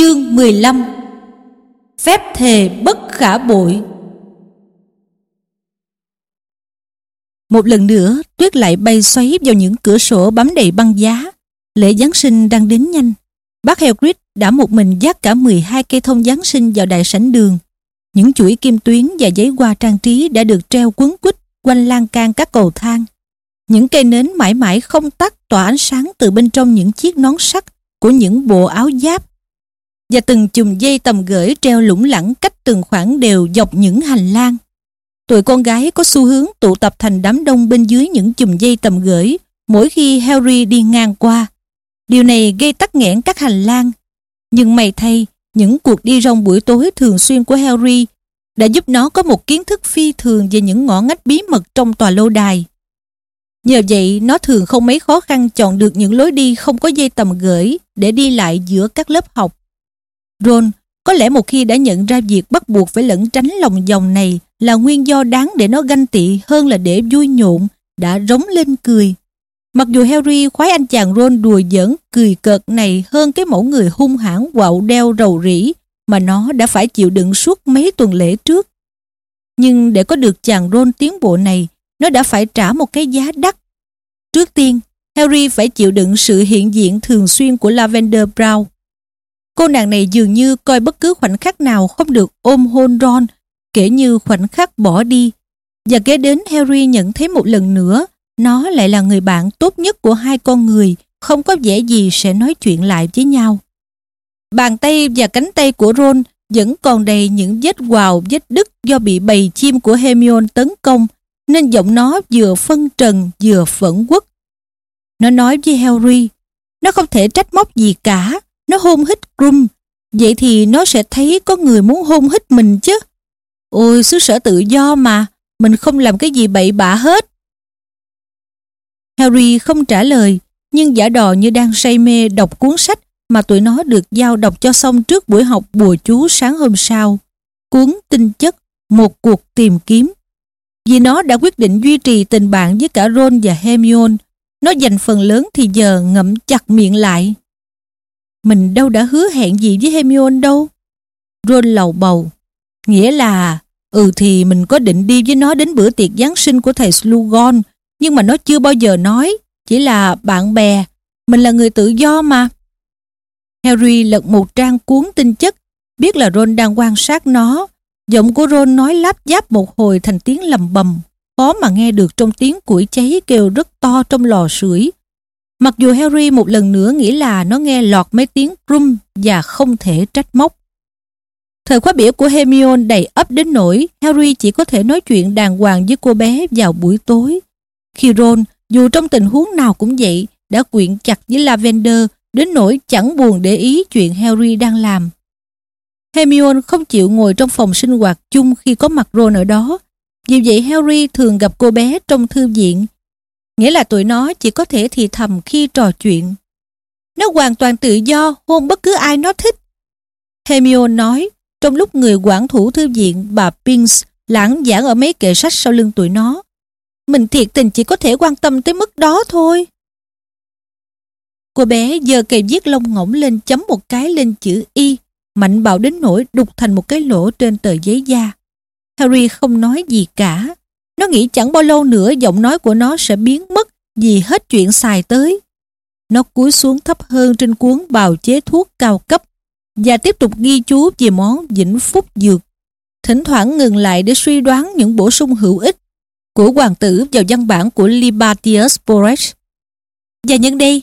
Chương 15 Phép thề bất khả bội Một lần nữa, tuyết lại bay xoáy vào những cửa sổ bám đầy băng giá. Lễ Giáng sinh đang đến nhanh. Bác Helgrid đã một mình dắt cả 12 cây thông Giáng sinh vào đại sảnh đường. Những chuỗi kim tuyến và giấy hoa trang trí đã được treo quấn quýt quanh lan can các cầu thang. Những cây nến mãi mãi không tắt tỏa ánh sáng từ bên trong những chiếc nón sắt của những bộ áo giáp và từng chùm dây tầm gửi treo lủng lẳng cách từng khoảng đều dọc những hành lang. Tụi con gái có xu hướng tụ tập thành đám đông bên dưới những chùm dây tầm gửi mỗi khi Harry đi ngang qua. Điều này gây tắc nghẽn các hành lang. Nhưng may thay, những cuộc đi rong buổi tối thường xuyên của Harry đã giúp nó có một kiến thức phi thường về những ngõ ngách bí mật trong tòa lâu đài. Nhờ vậy, nó thường không mấy khó khăn chọn được những lối đi không có dây tầm gửi để đi lại giữa các lớp học. Ron có lẽ một khi đã nhận ra việc bắt buộc phải lẩn tránh lòng dòng này là nguyên do đáng để nó ganh tị hơn là để vui nhộn, đã rống lên cười. Mặc dù Harry khoái anh chàng Ron đùa giỡn cười cợt này hơn cái mẫu người hung hãn quạo đeo rầu rĩ mà nó đã phải chịu đựng suốt mấy tuần lễ trước. Nhưng để có được chàng Ron tiến bộ này, nó đã phải trả một cái giá đắt. Trước tiên, Harry phải chịu đựng sự hiện diện thường xuyên của Lavender Brown. Cô nàng này dường như coi bất cứ khoảnh khắc nào không được ôm hôn Ron, kể như khoảnh khắc bỏ đi. Và kế đến Harry nhận thấy một lần nữa, nó lại là người bạn tốt nhất của hai con người, không có vẻ gì sẽ nói chuyện lại với nhau. Bàn tay và cánh tay của Ron vẫn còn đầy những vết quào, vết đứt do bị bầy chim của Hermione tấn công, nên giọng nó vừa phân trần vừa phẫn quất. Nó nói với Harry, nó không thể trách móc gì cả, nó hôn hít Grum, vậy thì nó sẽ thấy có người muốn hôn hít mình chứ. Ôi, xứ sở tự do mà, mình không làm cái gì bậy bạ hết. Harry không trả lời, nhưng giả đò như đang say mê đọc cuốn sách mà tụi nó được giao đọc cho xong trước buổi học bùa chú sáng hôm sau. Cuốn tinh chất, một cuộc tìm kiếm. Vì nó đã quyết định duy trì tình bạn với cả Ron và Hermione, nó dành phần lớn thì giờ ngậm chặt miệng lại. Mình đâu đã hứa hẹn gì với Hermione đâu. Ron lầu bầu. Nghĩa là, ừ thì mình có định đi với nó đến bữa tiệc Giáng sinh của thầy Slughorn, nhưng mà nó chưa bao giờ nói, chỉ là bạn bè. Mình là người tự do mà. Harry lật một trang cuốn tin chất, biết là Ron đang quan sát nó. Giọng của Ron nói lắp giáp một hồi thành tiếng lầm bầm, khó mà nghe được trong tiếng củi cháy kêu rất to trong lò sưởi. Mặc dù Harry một lần nữa nghĩ là nó nghe lọt mấy tiếng rum và không thể trách móc. Thời khóa biểu của Hermione đầy ấp đến nỗi Harry chỉ có thể nói chuyện đàng hoàng với cô bé vào buổi tối. Khi Ron, dù trong tình huống nào cũng vậy, đã quyện chặt với Lavender đến nỗi chẳng buồn để ý chuyện Harry đang làm. Hermione không chịu ngồi trong phòng sinh hoạt chung khi có mặt Ron ở đó. Vì vậy Harry thường gặp cô bé trong thư viện nghĩa là tụi nó chỉ có thể thì thầm khi trò chuyện. Nó hoàn toàn tự do hôn bất cứ ai nó thích. Hermione nói, trong lúc người quản thủ thư viện bà Pinks lãng giảng ở mấy kệ sách sau lưng tụi nó. Mình thiệt tình chỉ có thể quan tâm tới mức đó thôi. Cô bé giờ kề viết lông ngỗng lên chấm một cái lên chữ Y, mạnh bạo đến nỗi đục thành một cái lỗ trên tờ giấy da. Harry không nói gì cả. Nó nghĩ chẳng bao lâu nữa giọng nói của nó sẽ biến mất vì hết chuyện xài tới. Nó cúi xuống thấp hơn trên cuốn bào chế thuốc cao cấp và tiếp tục ghi chú về món vĩnh phúc dược. Thỉnh thoảng ngừng lại để suy đoán những bổ sung hữu ích của hoàng tử vào văn bản của Libatius Boresh. Và nhân đây,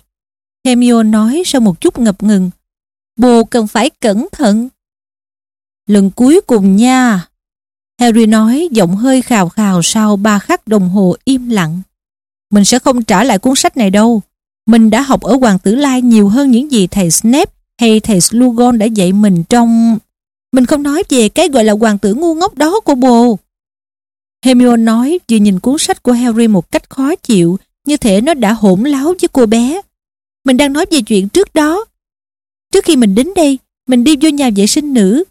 Hermione nói sau một chút ngập ngừng, bồ cần phải cẩn thận. Lần cuối cùng nha. Harry nói giọng hơi khào khào sau ba khắc đồng hồ im lặng. Mình sẽ không trả lại cuốn sách này đâu. Mình đã học ở Hoàng tử Lai nhiều hơn những gì thầy Snape hay thầy Slughorn đã dạy mình trong... Mình không nói về cái gọi là hoàng tử ngu ngốc đó của bồ. Hermione nói vừa nhìn cuốn sách của Harry một cách khó chịu như thể nó đã hỗn láo với cô bé. Mình đang nói về chuyện trước đó. Trước khi mình đến đây, mình đi vô nhà vệ sinh nữ.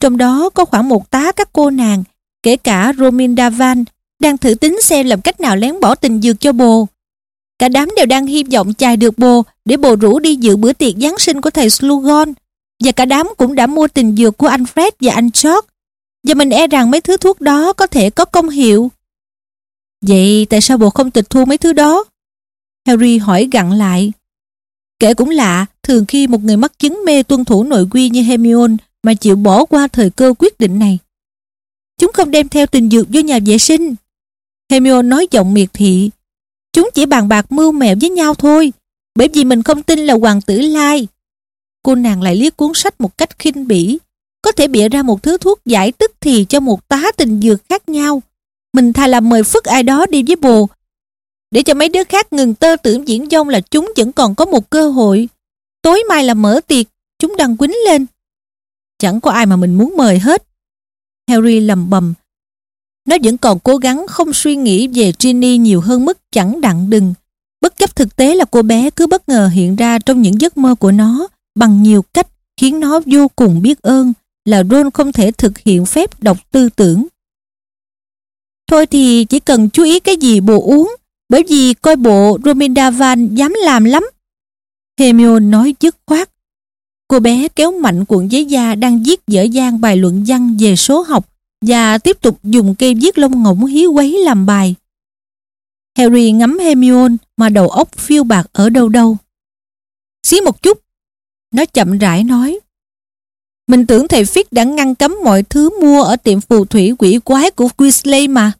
Trong đó có khoảng một tá các cô nàng kể cả Rominda Van đang thử tính xem làm cách nào lén bỏ tình dược cho bồ. Cả đám đều đang hy vọng chài được bồ để bồ rủ đi dự bữa tiệc Giáng sinh của thầy Slughorn. và cả đám cũng đã mua tình dược của anh Fred và anh George. Và mình e rằng mấy thứ thuốc đó có thể có công hiệu. Vậy tại sao bồ không tịch thu mấy thứ đó? Harry hỏi gặn lại. Kể cũng lạ, thường khi một người mắc chứng mê tuân thủ nội quy như Hermione mà chịu bỏ qua thời cơ quyết định này. Chúng không đem theo tình dược vô nhà vệ sinh. Hermione nói giọng miệt thị. Chúng chỉ bàn bạc mưu mẹo với nhau thôi, bởi vì mình không tin là hoàng tử Lai. Cô nàng lại liếc cuốn sách một cách khinh bỉ, có thể bịa ra một thứ thuốc giải tức thì cho một tá tình dược khác nhau. Mình thà làm mời phức ai đó đi với bồ, để cho mấy đứa khác ngừng tơ tưởng diễn dông là chúng vẫn còn có một cơ hội. Tối mai là mở tiệc, chúng đang quýnh lên. Chẳng có ai mà mình muốn mời hết. Harry lầm bầm. Nó vẫn còn cố gắng không suy nghĩ về Ginny nhiều hơn mức chẳng đặng đừng. Bất chấp thực tế là cô bé cứ bất ngờ hiện ra trong những giấc mơ của nó bằng nhiều cách khiến nó vô cùng biết ơn là Ron không thể thực hiện phép đọc tư tưởng. Thôi thì chỉ cần chú ý cái gì bộ uống, bởi vì coi bộ Rominda Van dám làm lắm. Hermione nói dứt khoát. Cô bé kéo mạnh cuộn giấy da đang viết dở dang bài luận văn về số học và tiếp tục dùng cây viết lông ngỗng hí quấy làm bài. Harry ngắm Hermione mà đầu óc phiêu bạc ở đâu đâu. Xí một chút. Nó chậm rãi nói. Mình tưởng thầy Fick đã ngăn cấm mọi thứ mua ở tiệm phù thủy quỷ quái của Weasley mà.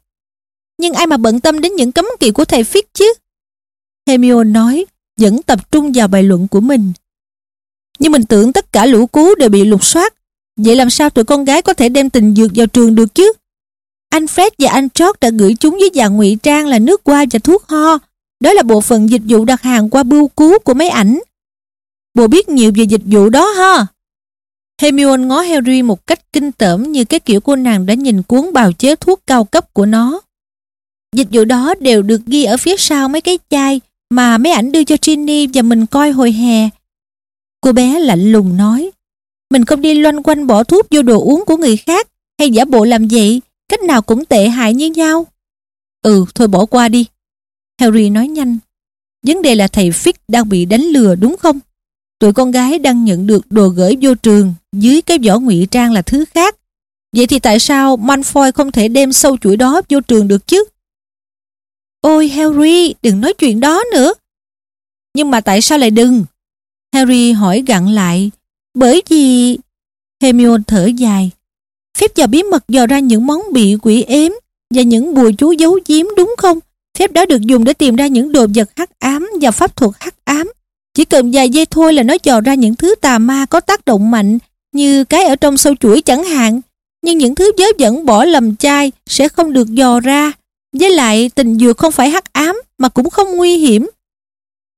Nhưng ai mà bận tâm đến những cấm kỵ của thầy Fick chứ? Hermione nói, vẫn tập trung vào bài luận của mình. Nhưng mình tưởng tất cả lũ cú đều bị lục soát. Vậy làm sao tụi con gái có thể đem tình dược vào trường được chứ? Anh Fred và anh George đã gửi chúng với dạng ngụy trang là nước hoa và thuốc ho. Đó là bộ phận dịch vụ đặt hàng qua bưu cú của mấy ảnh. Bộ biết nhiều về dịch vụ đó ha. Hermione ngó Harry một cách kinh tởm như cái kiểu cô nàng đã nhìn cuốn bào chế thuốc cao cấp của nó. Dịch vụ đó đều được ghi ở phía sau mấy cái chai mà mấy ảnh đưa cho Ginny và mình coi hồi hè. Cô bé lạnh lùng nói, mình không đi loanh quanh bỏ thuốc vô đồ uống của người khác hay giả bộ làm vậy, cách nào cũng tệ hại như nhau. Ừ, thôi bỏ qua đi. Harry nói nhanh. Vấn đề là thầy Fix đang bị đánh lừa đúng không? Tụi con gái đang nhận được đồ gửi vô trường dưới cái vỏ ngụy trang là thứ khác. Vậy thì tại sao Malfoy không thể đem sâu chuỗi đó vô trường được chứ? Ôi Harry, đừng nói chuyện đó nữa. Nhưng mà tại sao lại đừng? Harry hỏi gặn lại. Bởi vì... Hermione thở dài. Phép dò bí mật dò ra những món bị quỷ ếm và những bùa chú giấu giếm, đúng không? Phép đó được dùng để tìm ra những đồ vật hắc ám và pháp thuật hắc ám. Chỉ cần vài giây thôi là nó dò ra những thứ tà ma có tác động mạnh, như cái ở trong sâu chuỗi chẳng hạn. Nhưng những thứ giới dẫn bỏ lầm chai sẽ không được dò ra. Với lại tình dược không phải hắc ám mà cũng không nguy hiểm.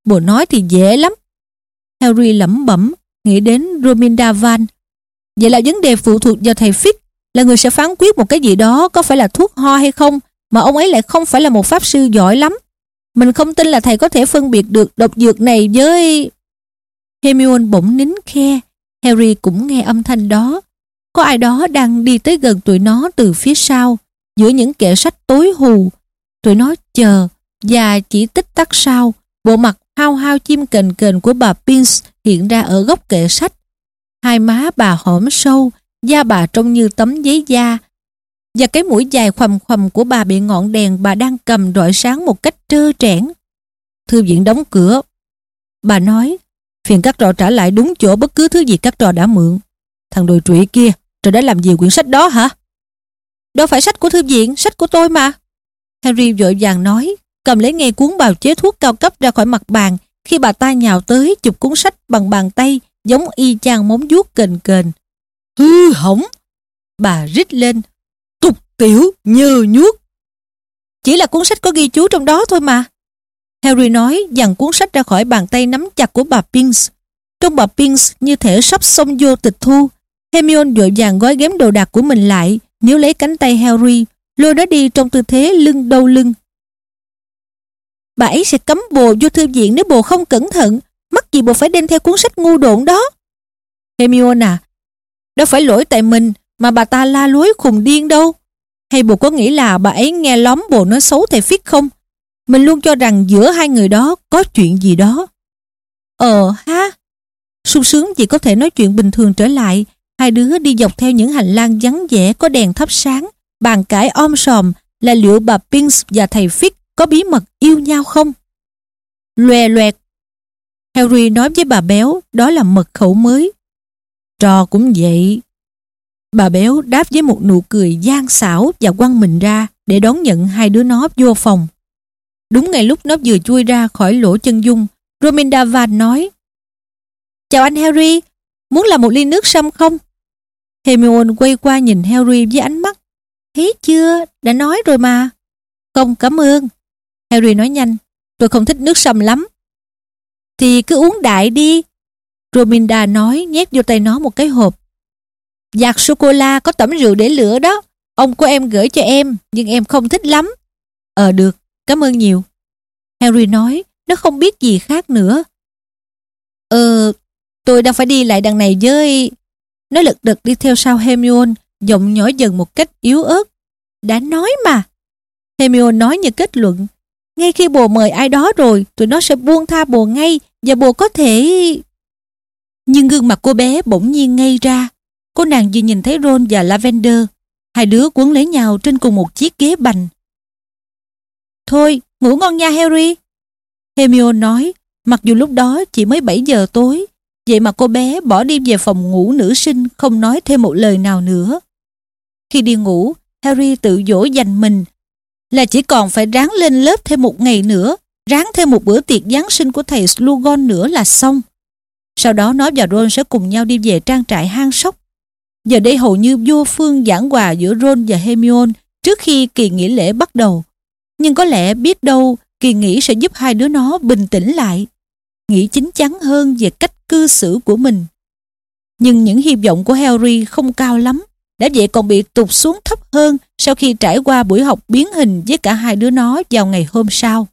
Bồ nói thì dễ lắm. Harry lẩm bẩm, nghĩ đến Rominda Van. Vậy là vấn đề phụ thuộc vào thầy Fitz là người sẽ phán quyết một cái gì đó có phải là thuốc ho hay không mà ông ấy lại không phải là một pháp sư giỏi lắm. Mình không tin là thầy có thể phân biệt được độc dược này với... Hermione bỗng nín khe. Harry cũng nghe âm thanh đó. Có ai đó đang đi tới gần tụi nó từ phía sau, giữa những kệ sách tối hù. Tụi nó chờ, và chỉ tích tắc sau, bộ mặt hao hao chim kền kền của bà Pins hiện ra ở góc kệ sách. Hai má bà hõm sâu, da bà trông như tấm giấy da, và cái mũi dài khoằm khoằm của bà bị ngọn đèn bà đang cầm rọi sáng một cách trơ trẽn. Thư viện đóng cửa. Bà nói, phiền các trò trả lại đúng chỗ bất cứ thứ gì các trò đã mượn. Thằng đồi trụy kia, trò đã làm gì quyển sách đó hả? Đâu phải sách của thư viện, sách của tôi mà. Henry vội vàng nói, cầm lấy ngay cuốn bào chế thuốc cao cấp ra khỏi mặt bàn khi bà ta nhào tới chụp cuốn sách bằng bàn tay giống y chang móng vuốt kền kền. Hư hỏng! Bà rít lên, tục Tiểu như nhuốc. Chỉ là cuốn sách có ghi chú trong đó thôi mà. Harry nói dằn cuốn sách ra khỏi bàn tay nắm chặt của bà Pinks. Trong bà Pinks như thể sắp xông vô tịch thu. Hermione vội vàng gói ghém đồ đạc của mình lại, nếu lấy cánh tay Harry, lôi nó đi trong tư thế lưng đâu lưng. Bà ấy sẽ cấm bồ vô thư viện nếu bồ không cẩn thận. Mắc gì bồ phải đem theo cuốn sách ngu độn đó. Hermione à, đó phải lỗi tại mình mà bà ta la lối khùng điên đâu. Hay bồ có nghĩ là bà ấy nghe lóm bồ nói xấu thầy Phít không? Mình luôn cho rằng giữa hai người đó có chuyện gì đó. Ờ ha. sung sướng vì có thể nói chuyện bình thường trở lại. Hai đứa đi dọc theo những hành lang vắng vẻ có đèn thắp sáng, bàn cãi om sòm là liệu bà Pinks và thầy Fick có bí mật yêu nhau không? Loè loẹt. Harry nói với bà béo đó là mật khẩu mới. Trò cũng vậy. Bà béo đáp với một nụ cười gian xảo và quăng mình ra để đón nhận hai đứa nó vô phòng. Đúng ngày lúc nó vừa chui ra khỏi lỗ chân dung, Rominda Van nói Chào anh Harry, muốn làm một ly nước sâm không? Hermione quay qua nhìn Harry với ánh mắt Thấy chưa, đã nói rồi mà. Không, cảm ơn. Harry nói nhanh, tôi không thích nước sâm lắm. Thì cứ uống đại đi. Rominda nói nhét vô tay nó một cái hộp. Giặt sô-cô-la có tẩm rượu để lửa đó. Ông của em gửi cho em, nhưng em không thích lắm. Ờ được, cảm ơn nhiều. Harry nói, nó không biết gì khác nữa. Ờ, tôi đang phải đi lại đằng này với... Nó lật đật đi theo sau Hermione, giọng nhỏ dần một cách yếu ớt. Đã nói mà. Hermione nói như kết luận. Ngay khi bồ mời ai đó rồi, tụi nó sẽ buông tha bồ ngay và bồ có thể... Nhưng gương mặt cô bé bỗng nhiên ngay ra. Cô nàng vừa nhìn thấy Ron và Lavender. Hai đứa quấn lấy nhau trên cùng một chiếc ghế bành. Thôi, ngủ ngon nha Harry. Hermione nói, mặc dù lúc đó chỉ mới 7 giờ tối, vậy mà cô bé bỏ đi về phòng ngủ nữ sinh không nói thêm một lời nào nữa. Khi đi ngủ, Harry tự dỗ dành mình là chỉ còn phải ráng lên lớp thêm một ngày nữa, ráng thêm một bữa tiệc Giáng sinh của thầy Slugon nữa là xong. Sau đó nó và Ron sẽ cùng nhau đi về trang trại hang sóc. Giờ đây hầu như vô phương giảng hòa giữa Ron và Hermione trước khi kỳ nghỉ lễ bắt đầu. Nhưng có lẽ biết đâu kỳ nghỉ sẽ giúp hai đứa nó bình tĩnh lại, nghĩ chính chắn hơn về cách cư xử của mình. Nhưng những hy vọng của Harry không cao lắm, đã vậy còn bị tụt xuống thấp hơn sau khi trải qua buổi học biến hình với cả hai đứa nó vào ngày hôm sau.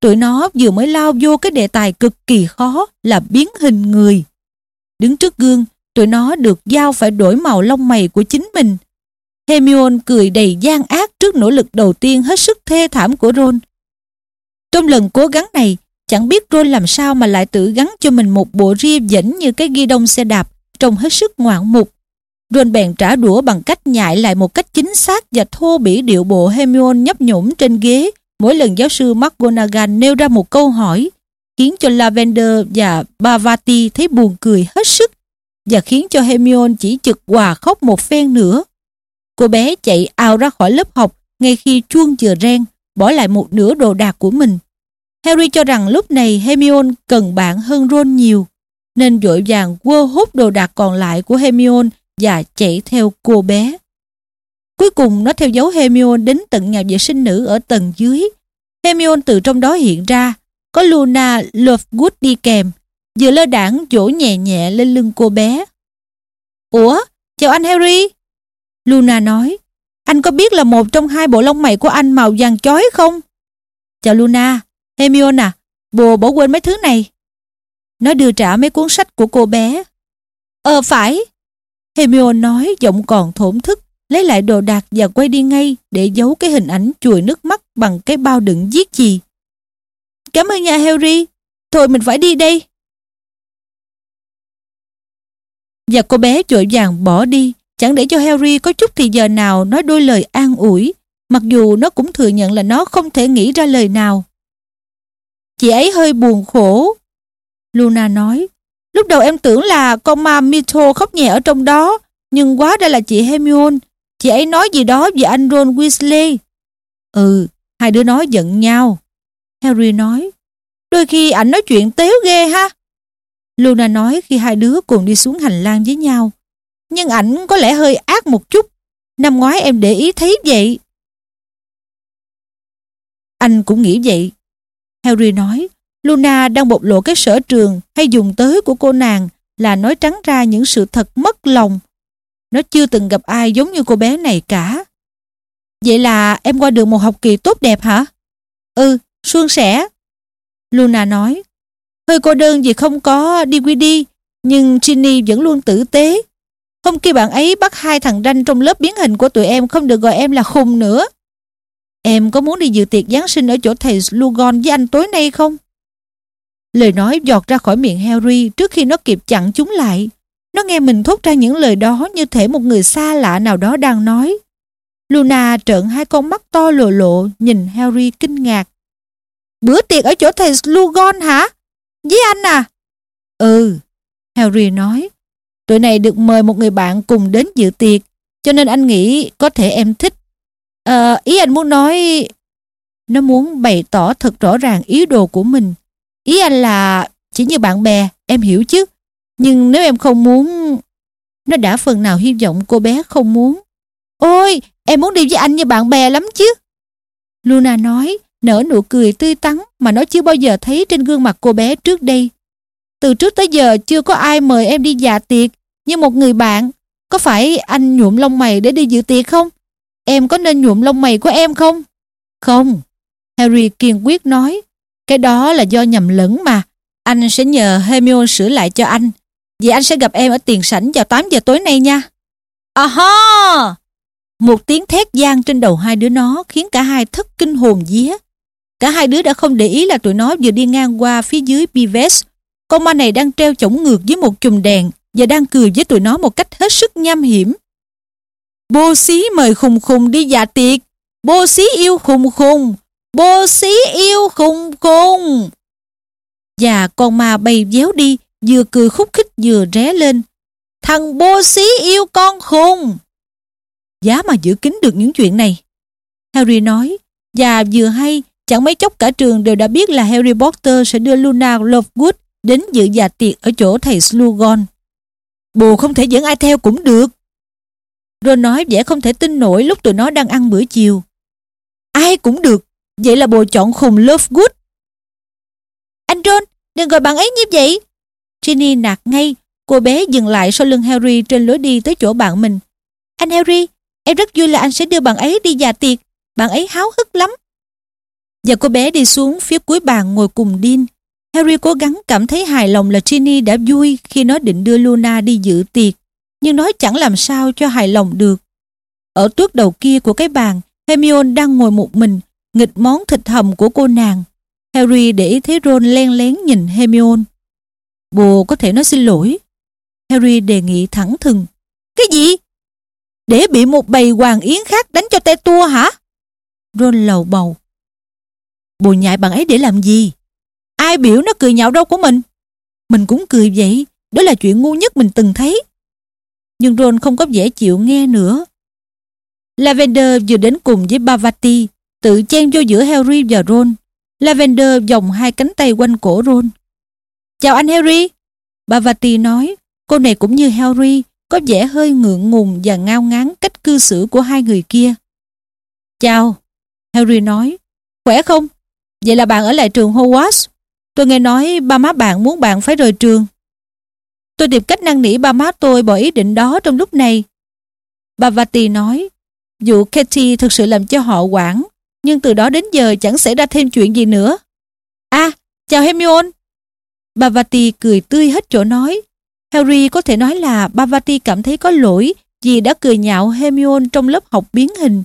Tụi nó vừa mới lao vô cái đề tài cực kỳ khó là biến hình người. Đứng trước gương, tụi nó được giao phải đổi màu lông mày của chính mình. Hermione cười đầy gian ác trước nỗ lực đầu tiên hết sức thê thảm của Ron. Trong lần cố gắng này, chẳng biết Ron làm sao mà lại tự gắn cho mình một bộ ria dẫn như cái ghi đông xe đạp, trông hết sức ngoạn mục. Ron bèn trả đũa bằng cách nhại lại một cách chính xác và thô bỉ điệu bộ Hermione nhấp nhũng trên ghế mỗi lần giáo sư McGonagall nêu ra một câu hỏi khiến cho Lavender và Bavati thấy buồn cười hết sức và khiến cho Hermione chỉ chực hòa khóc một phen nữa. Cô bé chạy ao ra khỏi lớp học ngay khi chuông vừa reng, bỏ lại một nửa đồ đạc của mình. Harry cho rằng lúc này Hermione cần bạn hơn Ron nhiều, nên vội vàng quơ hút đồ đạc còn lại của Hermione và chạy theo cô bé. Cuối cùng nó theo dấu Hermione đến tận nhà vệ sinh nữ ở tầng dưới. Hermione từ trong đó hiện ra, có Luna Lovegood đi kèm, vừa lơ đảng vỗ nhẹ nhẹ lên lưng cô bé. Ủa, chào anh Harry. Luna nói, anh có biết là một trong hai bộ lông mày của anh màu vàng chói không? Chào Luna, Hermione à, bồ bỏ quên mấy thứ này. Nó đưa trả mấy cuốn sách của cô bé. Ờ phải. Hermione nói giọng còn thổn thức, lấy lại đồ đạc và quay đi ngay để giấu cái hình ảnh chùi nước mắt bằng cái bao đựng viết gì. Cảm ơn nhà Harry. Thôi mình phải đi đây. Và cô bé vội vàng bỏ đi, chẳng để cho Harry có chút thì giờ nào nói đôi lời an ủi, mặc dù nó cũng thừa nhận là nó không thể nghĩ ra lời nào. Chị ấy hơi buồn khổ. Luna nói, lúc đầu em tưởng là con ma Mito khóc nhẹ ở trong đó, nhưng quá ra là chị Hermione. Chị ấy nói gì đó về anh Ron Weasley. Ừ, hai đứa nói giận nhau. Harry nói, đôi khi ảnh nói chuyện tếu ghê ha. Luna nói khi hai đứa cùng đi xuống hành lang với nhau. Nhưng ảnh có lẽ hơi ác một chút. Năm ngoái em để ý thấy vậy. Anh cũng nghĩ vậy. Harry nói, Luna đang bộc lộ cái sở trường hay dùng tới của cô nàng là nói trắng ra những sự thật mất lòng. Nó chưa từng gặp ai giống như cô bé này cả. Vậy là em qua được một học kỳ tốt đẹp hả? Ừ, suôn sẻ. Luna nói, hơi cô đơn vì không có DVD, nhưng Ginny vẫn luôn tử tế. Hôm kia bạn ấy bắt hai thằng ranh trong lớp biến hình của tụi em không được gọi em là khùng nữa. Em có muốn đi dự tiệc Giáng sinh ở chỗ thầy Lugon với anh tối nay không? Lời nói giọt ra khỏi miệng Harry trước khi nó kịp chặn chúng lại. Nó nghe mình thốt ra những lời đó như thể một người xa lạ nào đó đang nói. Luna trợn hai con mắt to lộ lộ nhìn Harry kinh ngạc. Bữa tiệc ở chỗ thầy Slughorn hả? Với anh à? Ừ, Harry nói. Tụi này được mời một người bạn cùng đến dự tiệc, cho nên anh nghĩ có thể em thích. À, ý anh muốn nói... Nó muốn bày tỏ thật rõ ràng ý đồ của mình. Ý anh là chỉ như bạn bè, em hiểu chứ. Nhưng nếu em không muốn... Nó đã phần nào hy vọng cô bé không muốn. Ôi, em muốn đi với anh như bạn bè lắm chứ. Luna nói, nở nụ cười tươi tắn mà nó chưa bao giờ thấy trên gương mặt cô bé trước đây. Từ trước tới giờ chưa có ai mời em đi dạ tiệc như một người bạn. Có phải anh nhuộm lông mày để đi dự tiệc không? Em có nên nhuộm lông mày của em không? Không. Harry kiên quyết nói. Cái đó là do nhầm lẫn mà. Anh sẽ nhờ Hermione sửa lại cho anh. Vậy anh sẽ gặp em ở tiền sảnh vào 8 giờ tối nay nha. Aha! Một tiếng thét gian trên đầu hai đứa nó khiến cả hai thất kinh hồn vía. Cả hai đứa đã không để ý là tụi nó vừa đi ngang qua phía dưới Pives. Con ma này đang treo chổng ngược với một chùm đèn và đang cười với tụi nó một cách hết sức nham hiểm. Bô xí mời khùng khùng đi dạ tiệc. Bô xí yêu khùng khùng. Bô xí yêu khùng khùng. Và con ma bay véo đi, vừa cười khúc khích vừa ré lên. Thằng bô xí yêu con khùng. Giá mà giữ kín được những chuyện này. Harry nói, và vừa hay, chẳng mấy chốc cả trường đều đã biết là Harry Potter sẽ đưa Luna Lovegood đến dự dạ tiệc ở chỗ thầy Slughorn. Bồ không thể dẫn ai theo cũng được. Ron nói vẻ không thể tin nổi lúc tụi nó đang ăn bữa chiều. Ai cũng được, vậy là bồ chọn khùng Lovegood. Anh john đừng gọi bạn ấy như vậy. Ginny nạt ngay, cô bé dừng lại sau lưng Harry trên lối đi tới chỗ bạn mình. Anh Harry, em rất vui là anh sẽ đưa bạn ấy đi già tiệc, bạn ấy háo hức lắm. Và cô bé đi xuống phía cuối bàn ngồi cùng Dean. Harry cố gắng cảm thấy hài lòng là Ginny đã vui khi nó định đưa Luna đi dự tiệc, nhưng nó chẳng làm sao cho hài lòng được. Ở tuốt đầu kia của cái bàn, Hermione đang ngồi một mình, nghịch món thịt hầm của cô nàng. Harry để ý thấy Ron len lén nhìn Hermione. Bồ có thể nói xin lỗi. Harry đề nghị thẳng thừng. Cái gì? Để bị một bầy hoàng yến khác đánh cho te tua hả? Ron lầu bầu. Bồ nhại bằng ấy để làm gì? Ai biểu nó cười nhạo đâu của mình? Mình cũng cười vậy, đó là chuyện ngu nhất mình từng thấy. Nhưng Ron không có vẻ chịu nghe nữa. Lavender vừa đến cùng với Bavati, tự chen vô giữa Harry và Ron. Lavender vòng hai cánh tay quanh cổ Ron. Chào anh Harry. Bavati nói, cô này cũng như Harry, có vẻ hơi ngượng ngùng và ngao ngán cách cư xử của hai người kia. Chào. Harry nói, khỏe không? Vậy là bạn ở lại trường Hogwarts? Tôi nghe nói ba má bạn muốn bạn phải rời trường. Tôi tìm cách năn nỉ ba má tôi bỏ ý định đó trong lúc này. Bà Vati nói, vụ Katie thực sự làm cho họ quản, nhưng từ đó đến giờ chẳng xảy ra thêm chuyện gì nữa. À, chào Hermione. Bavati cười tươi hết chỗ nói. Harry có thể nói là Bavati cảm thấy có lỗi vì đã cười nhạo Hermione trong lớp học biến hình.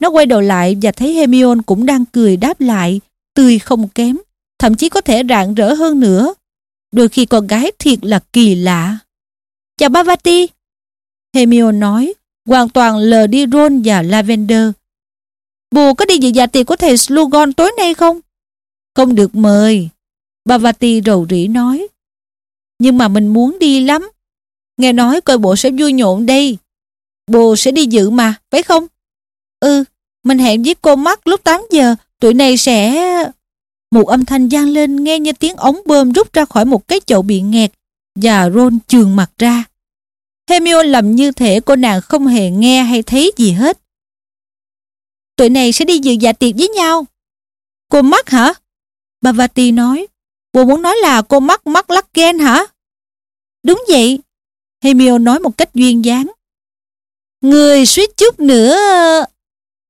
Nó quay đầu lại và thấy Hermione cũng đang cười đáp lại, tươi không kém thậm chí có thể rạng rỡ hơn nữa. Đôi khi con gái thiệt là kỳ lạ. Chào Bavati. Hermione nói, hoàn toàn lờ đi Ron và Lavender. Bồ có đi dự dạ tiệc của thầy Slugon tối nay không? Không được mời. Bavati rầu rĩ nói. Nhưng mà mình muốn đi lắm. Nghe nói coi bộ sẽ vui nhộn đây. Bồ sẽ đi dự mà, phải không? Ừ, mình hẹn với cô Mắt lúc 8 giờ, tụi này sẽ... Một âm thanh vang lên nghe như tiếng ống bơm rút ra khỏi một cái chậu bị nghẹt và Ron trường mặt ra. Hermione làm như thể cô nàng không hề nghe hay thấy gì hết. Tụi này sẽ đi dự dạ tiệc với nhau. Cô mắc hả? Bavati nói. cô muốn nói là cô mắc mắc lắc ghen hả? Đúng vậy. Hemio nói một cách duyên dáng. Người suýt chút nữa...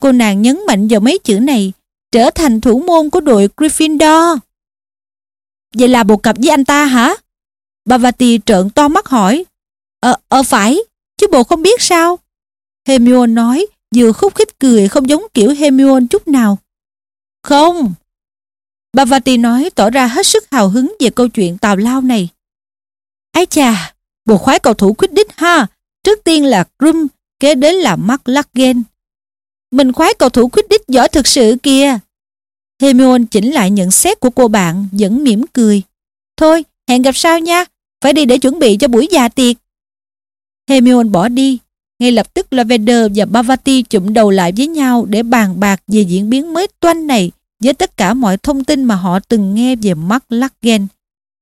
Cô nàng nhấn mạnh vào mấy chữ này trở thành thủ môn của đội Gryffindor. Vậy là bộ cặp với anh ta hả? Bavati trợn to mắt hỏi. Ờ, ờ phải, chứ bộ không biết sao? Hermione nói, vừa khúc khích cười không giống kiểu Hermione chút nào. Không. Bavati nói tỏ ra hết sức hào hứng về câu chuyện tào lao này. Ái chà, bộ khoái cầu thủ quyết đích ha. Trước tiên là Grum, kế đến là Mark Luggen. Mình khoái cầu thủ quyết đích giỏi thực sự kìa. Hermione chỉnh lại nhận xét của cô bạn, vẫn mỉm cười. Thôi, hẹn gặp sau nha, phải đi để chuẩn bị cho buổi già tiệc. Hermione bỏ đi, ngay lập tức Lavender và Bavati chụm đầu lại với nhau để bàn bạc về diễn biến mới toanh này với tất cả mọi thông tin mà họ từng nghe về Mark Lagen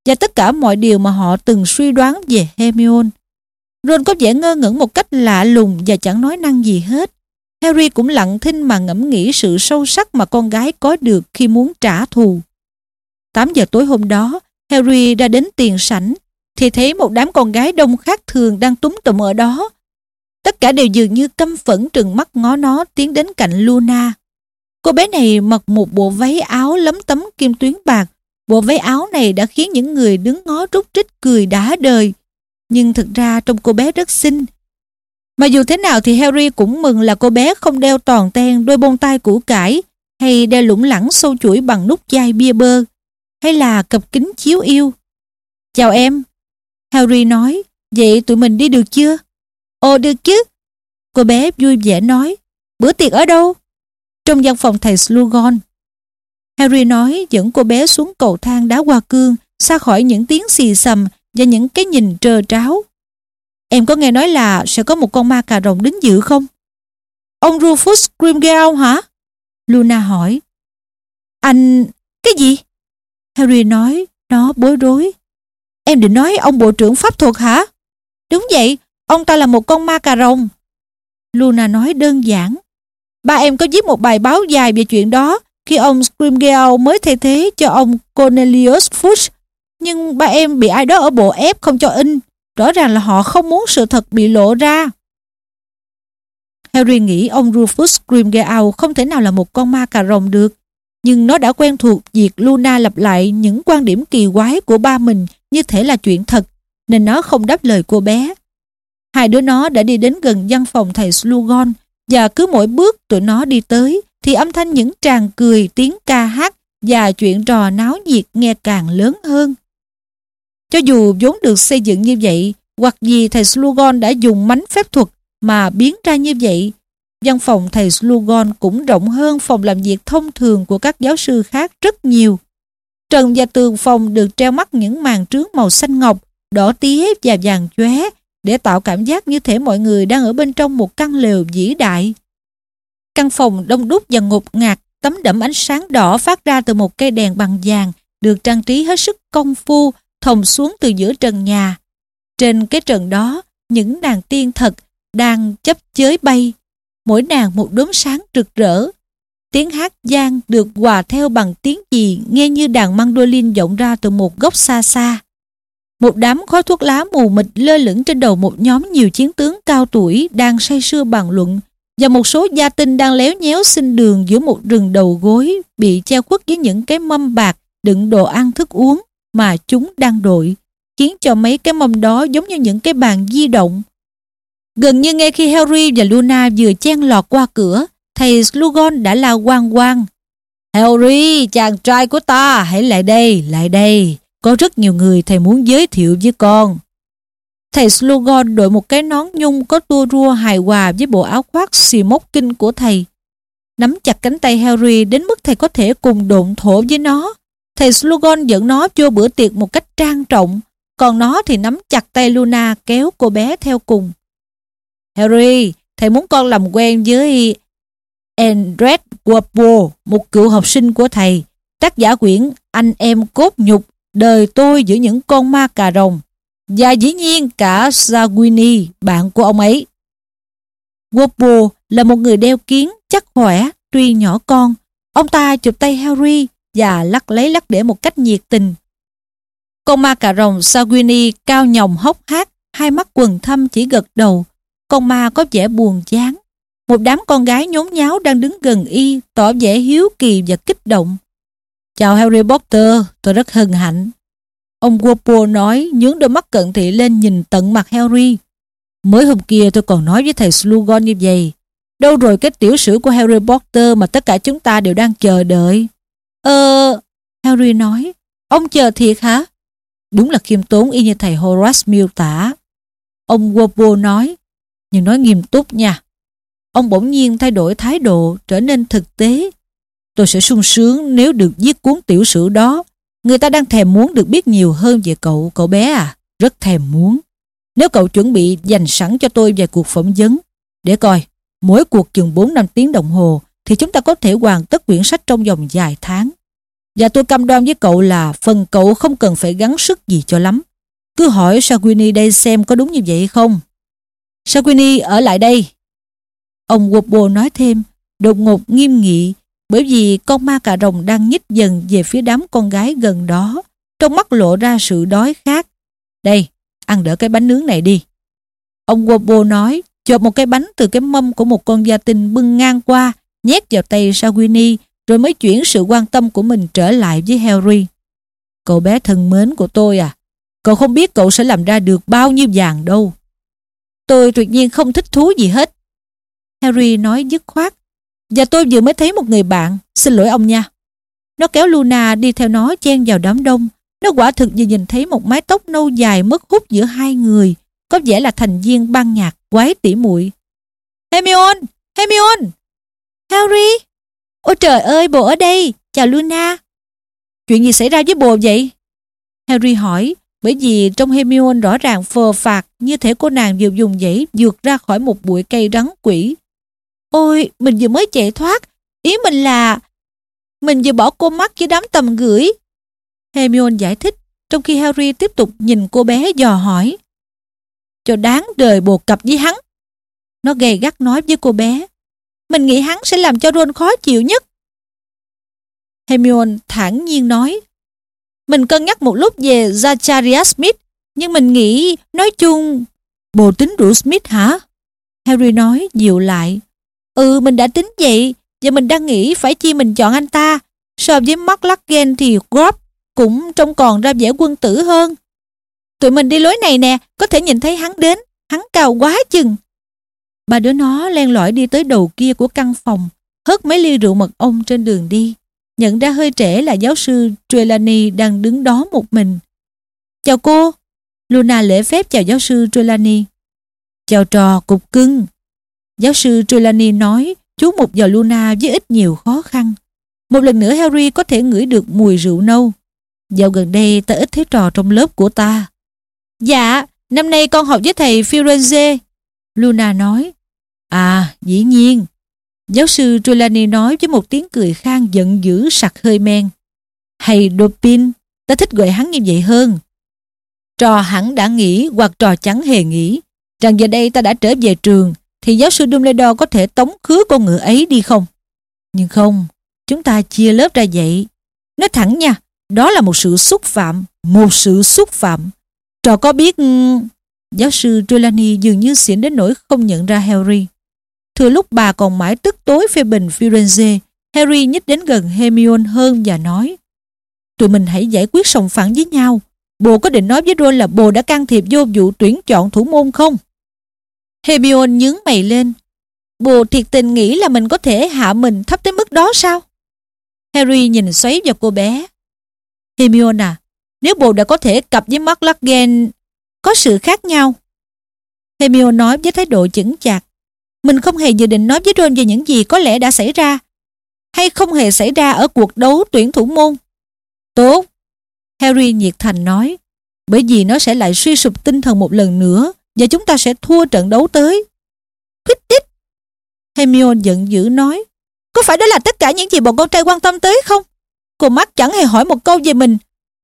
và tất cả mọi điều mà họ từng suy đoán về Hermione. Ron có vẻ ngơ ngẩn một cách lạ lùng và chẳng nói năng gì hết. Harry cũng lặng thinh mà ngẫm nghĩ sự sâu sắc mà con gái có được khi muốn trả thù. 8 giờ tối hôm đó, Harry ra đến tiền sảnh thì thấy một đám con gái đông khác thường đang túng tụm ở đó. Tất cả đều dường như căm phẫn trừng mắt ngó nó tiến đến cạnh Luna. Cô bé này mặc một bộ váy áo lấm tấm kim tuyến bạc. Bộ váy áo này đã khiến những người đứng ngó rút rít cười đá đời. Nhưng thực ra trong cô bé rất xinh. Mà dù thế nào thì Harry cũng mừng là cô bé không đeo toàn ten đôi bông tai củ cải hay đeo lủng lẳng sâu chuỗi bằng nút chai bia bơ hay là cặp kính chiếu yêu. Chào em. Harry nói, vậy tụi mình đi được chưa? Ồ được chứ. Cô bé vui vẻ nói, bữa tiệc ở đâu? Trong văn phòng thầy Slughorn. Harry nói dẫn cô bé xuống cầu thang đá hoa cương xa khỏi những tiếng xì xầm và những cái nhìn trơ tráo. Em có nghe nói là sẽ có một con ma cà rồng đến dự không? Ông Rufus Grimgale hả? Luna hỏi. Anh... cái gì? Harry nói, nó bối rối. Em định nói ông bộ trưởng pháp thuật hả? Đúng vậy, ông ta là một con ma cà rồng. Luna nói đơn giản. Ba em có viết một bài báo dài về chuyện đó khi ông Scrimgeour mới thay thế cho ông Cornelius Fudge. Nhưng ba em bị ai đó ở bộ ép không cho in. Rõ ràng là họ không muốn sự thật bị lộ ra. Harry nghĩ ông Rufus Grimgeour không thể nào là một con ma cà rồng được. Nhưng nó đã quen thuộc việc Luna lặp lại những quan điểm kỳ quái của ba mình như thể là chuyện thật, nên nó không đáp lời cô bé. Hai đứa nó đã đi đến gần văn phòng thầy Slughorn và cứ mỗi bước tụi nó đi tới thì âm thanh những tràng cười, tiếng ca hát và chuyện trò náo nhiệt nghe càng lớn hơn. Cho dù vốn được xây dựng như vậy, hoặc vì thầy Slughorn đã dùng mánh phép thuật mà biến ra như vậy, văn phòng thầy Slughorn cũng rộng hơn phòng làm việc thông thường của các giáo sư khác rất nhiều. Trần và tường phòng được treo mắt những màn trướng màu xanh ngọc, đỏ tía và vàng chóe để tạo cảm giác như thể mọi người đang ở bên trong một căn lều vĩ đại. Căn phòng đông đúc và ngột ngạt, tấm đậm ánh sáng đỏ phát ra từ một cây đèn bằng vàng, được trang trí hết sức công phu, thòng xuống từ giữa trần nhà. Trên cái trần đó, những nàng tiên thật đang chấp chới bay, mỗi nàng một đốm sáng rực rỡ. Tiếng hát giang được hòa theo bằng tiếng gì nghe như đàn mandolin vọng ra từ một góc xa xa. Một đám khói thuốc lá mù mịt lơ lửng trên đầu một nhóm nhiều chiến tướng cao tuổi đang say sưa bàn luận và một số gia tinh đang léo nhéo xin đường giữa một rừng đầu gối bị treo khuất với những cái mâm bạc đựng đồ ăn thức uống mà chúng đang đội khiến cho mấy cái mâm đó giống như những cái bàn di động. Gần như ngay khi Harry và Luna vừa chen lọt qua cửa thầy Slughorn đã la quang quang. Harry, chàng trai của ta, hãy lại đây, lại đây. Có rất nhiều người thầy muốn giới thiệu với con. Thầy Slughorn đội một cái nón nhung có tua rua hài hòa với bộ áo khoác xì mốc kinh của thầy. Nắm chặt cánh tay Harry đến mức thầy có thể cùng độn thổ với nó. Thầy Slughorn dẫn nó vô bữa tiệc một cách trang trọng, còn nó thì nắm chặt tay Luna kéo cô bé theo cùng. Harry, thầy muốn con làm quen với Andret Guapo, một cựu học sinh của thầy, tác giả quyển Anh em cốt nhục đời tôi giữa những con ma cà rồng và dĩ nhiên cả Sagwini, bạn của ông ấy. Wopo là một người đeo kiến, chắc khỏe, tuy nhỏ con. Ông ta chụp tay Harry và lắc lấy lắc để một cách nhiệt tình. Con ma cà rồng Sagwini cao nhồng hốc hác, hai mắt quần thâm chỉ gật đầu. Con ma có vẻ buồn chán. Một đám con gái nhốn nháo đang đứng gần y, tỏ vẻ hiếu kỳ và kích động. Chào Harry Potter, tôi rất hân hạnh. Ông Warpo nói nhướng đôi mắt cận thị lên nhìn tận mặt Harry. Mới hôm kia tôi còn nói với thầy Slughorn như vậy. Đâu rồi cái tiểu sử của Harry Potter mà tất cả chúng ta đều đang chờ đợi? Ờ... Harry nói, ông chờ thiệt hả? Đúng là khiêm tốn y như thầy Horace miêu tả. Ông Wobo nói, nhưng nói nghiêm túc nha. Ông bỗng nhiên thay đổi thái độ, trở nên thực tế. Tôi sẽ sung sướng nếu được viết cuốn tiểu sử đó. Người ta đang thèm muốn được biết nhiều hơn về cậu, cậu bé à. Rất thèm muốn. Nếu cậu chuẩn bị dành sẵn cho tôi vài cuộc phỏng vấn, để coi, mỗi cuộc chừng 4 năm tiếng đồng hồ thì chúng ta có thể hoàn tất quyển sách trong vòng vài tháng. Và tôi cam đoan với cậu là phần cậu không cần phải gắng sức gì cho lắm. Cứ hỏi Sagwini đây xem có đúng như vậy không. Sagwini ở lại đây. Ông Wobo nói thêm, đột ngột nghiêm nghị, bởi vì con ma cà rồng đang nhích dần về phía đám con gái gần đó, trong mắt lộ ra sự đói khát. Đây, ăn đỡ cái bánh nướng này đi. Ông Wobo nói, chộp một cái bánh từ cái mâm của một con gia tinh bưng ngang qua, nhét vào tay Sawini, rồi mới chuyển sự quan tâm của mình trở lại với Harry. Cậu bé thân mến của tôi à, cậu không biết cậu sẽ làm ra được bao nhiêu vàng đâu. Tôi tuyệt nhiên không thích thú gì hết. Harry nói dứt khoát. Và tôi vừa mới thấy một người bạn, xin lỗi ông nha. Nó kéo Luna đi theo nó chen vào đám đông. Nó quả thực vừa nhìn thấy một mái tóc nâu dài mất hút giữa hai người, có vẻ là thành viên ban nhạc quái tỉ muội. Hermione! Hermione! Harry! Ôi trời ơi, bồ ở đây! Chào Luna! Chuyện gì xảy ra với bồ vậy? Harry hỏi, bởi vì trong Hermione rõ ràng phờ phạt như thể cô nàng vừa dùng dãy vượt ra khỏi một bụi cây rắn quỷ. Ôi, mình vừa mới chạy thoát. Ý mình là... Mình vừa bỏ cô mắt với đám tầm gửi. Hermione giải thích, trong khi Harry tiếp tục nhìn cô bé dò hỏi. Cho đáng đời bồ cặp với hắn. Nó gầy gắt nói với cô bé. Mình nghĩ hắn sẽ làm cho Ron khó chịu nhất. Hermione thản nhiên nói. Mình cân nhắc một lúc về Zachariah Smith, nhưng mình nghĩ, nói chung... Bồ tính rủ Smith hả? Harry nói dịu lại. Ừ, mình đã tính vậy, và mình đang nghĩ phải chi mình chọn anh ta. So với Mark Laggen thì Grob cũng trông còn ra vẻ quân tử hơn. Tụi mình đi lối này nè, có thể nhìn thấy hắn đến, hắn cao quá chừng. Ba đứa nó len lỏi đi tới đầu kia của căn phòng, hớt mấy ly rượu mật ong trên đường đi. Nhận ra hơi trễ là giáo sư Trelawney đang đứng đó một mình. Chào cô. Luna lễ phép chào giáo sư Trelawney. Chào trò cục cưng. Giáo sư Trelawney nói chú một vào Luna với ít nhiều khó khăn. Một lần nữa Harry có thể ngửi được mùi rượu nâu. Dạo gần đây ta ít thấy trò trong lớp của ta. Dạ, năm nay con học với thầy Firenze. Luna nói. À, dĩ nhiên. Giáo sư Trelawney nói với một tiếng cười khang giận dữ sặc hơi men. Hay Dopin, ta thích gọi hắn như vậy hơn. Trò hẳn đã nghĩ hoặc trò chẳng hề nghĩ rằng giờ đây ta đã trở về trường thì giáo sư Dumbledore có thể tống khứ con ngựa ấy đi không? Nhưng không, chúng ta chia lớp ra vậy. Nói thẳng nha, đó là một sự xúc phạm, một sự xúc phạm. Trò có biết... Ừ, giáo sư Trelawney dường như xỉn đến nỗi không nhận ra Harry. Thừa lúc bà còn mãi tức tối phê bình Firenze, Harry nhích đến gần Hermione hơn và nói Tụi mình hãy giải quyết sòng phẳng với nhau. Bồ có định nói với Ron là bồ đã can thiệp vô vụ tuyển chọn thủ môn không? Hermione nhướng mày lên. Bồ thiệt tình nghĩ là mình có thể hạ mình thấp tới mức đó sao? Harry nhìn xoáy vào cô bé. Hermione à, nếu bồ đã có thể cặp với Mark Laggen, có sự khác nhau. Hermione nói với thái độ chững chạc. Mình không hề dự định nói với Ron về những gì có lẽ đã xảy ra hay không hề xảy ra ở cuộc đấu tuyển thủ môn. Tốt, Harry nhiệt thành nói, bởi vì nó sẽ lại suy sụp tinh thần một lần nữa và chúng ta sẽ thua trận đấu tới. Quidditch! Hermione giận dữ nói, có phải đó là tất cả những gì bọn con trai quan tâm tới không? Cô mắt chẳng hề hỏi một câu về mình.